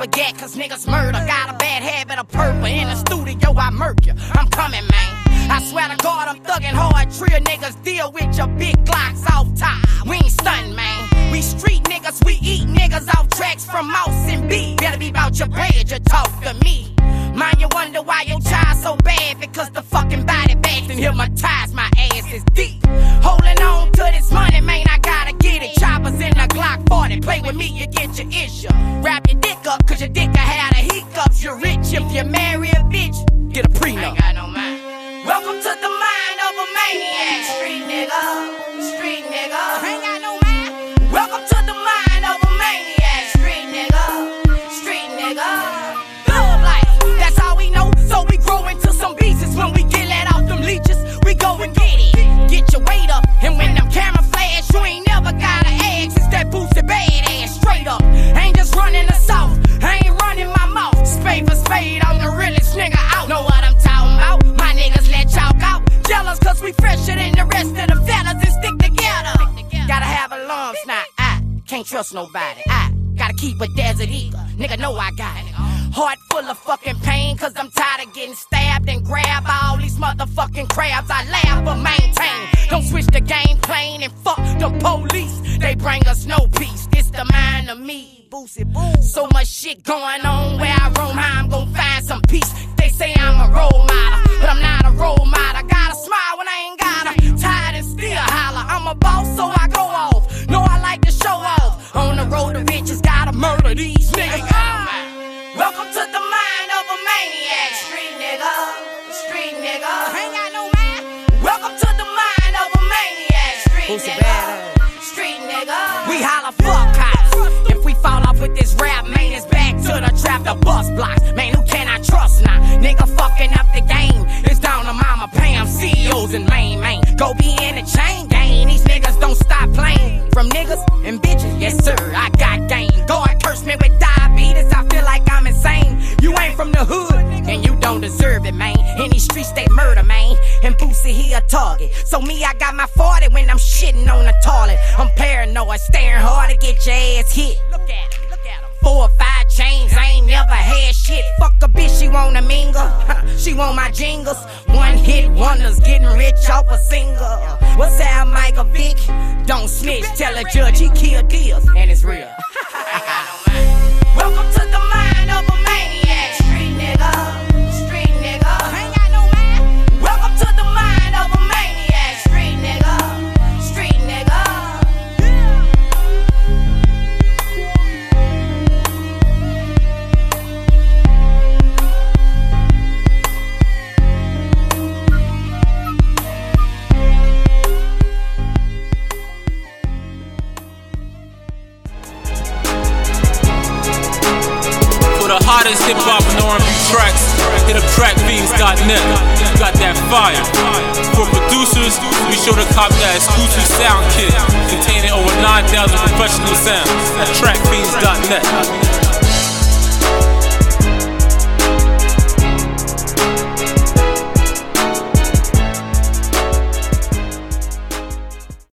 A cause niggas murder. Got a bad habit of purple. In the studio, I murk you. I'm coming, man. I swear to God, I'm thugging hard. Trio niggas deal with your big glocks off top. We ain't stunned, man. We street niggas, we eat niggas off tracks from Mouse and B. Better be about your bread, you talk to me. Mind you wonder why your child so bad because the fucking body bags and hypnotize my ass is deep. Wrap your dick up, cause your dick I had a hiccups. You're rich if you marry a bitch, get a prenup. I ain't got no mind. Welcome to the rest of the fellas and stick together. Gotta have alarms now. I can't trust nobody. I gotta keep a desert eagle. Nigga know I got it. Heart full of fucking pain cause I'm tired of getting stabbed and grabbed by all these motherfucking crabs. I laugh but maintain. Don't switch the game plane and fuck the police. They bring us no peace. This the mind of me. Boosie boo. So much shit going on where I roam. How I'm gonna find some peace. They say I'm a role model, but I'm not a role model. Gotta these niggas. Welcome to the mind of a maniac. Street nigga, street nigga. Ain't got no mind. Welcome to the mind of a maniac. Street Who's nigga, street nigga. We holla fuck cops. If we fall off with this rap, man, it's back to the trap, the bus blocks. Man, who can I trust now? Nigga fucking up the game. It's down to Mama Pam, CEOs and main man. Go be in the chain gang. Niggas don't stop playing. From niggas and bitches, yes sir, I got game. God curse me with diabetes, I feel like I'm insane. You ain't from the hood, and you don't deserve it, man. In these streets, they murder, man. And Boosie, he a target. So me, I got my 40 when I'm shitting on the toilet. I'm paranoid, staring hard to get your ass hit. Look at him, look at him. Four or five chains, I ain't never had wanna mingle. she want my jingles. One hit wonders, getting rich off a single. What's that, Michael Vick? Don't snitch, tell a judge he killed deals, and it's real. hottest hip hop and R&B tracks, hit up trackfiends.net. Got that fire. For producers, be sure to cop that exclusive sound kit containing over 9,000 professional sounds at trackfiends.net.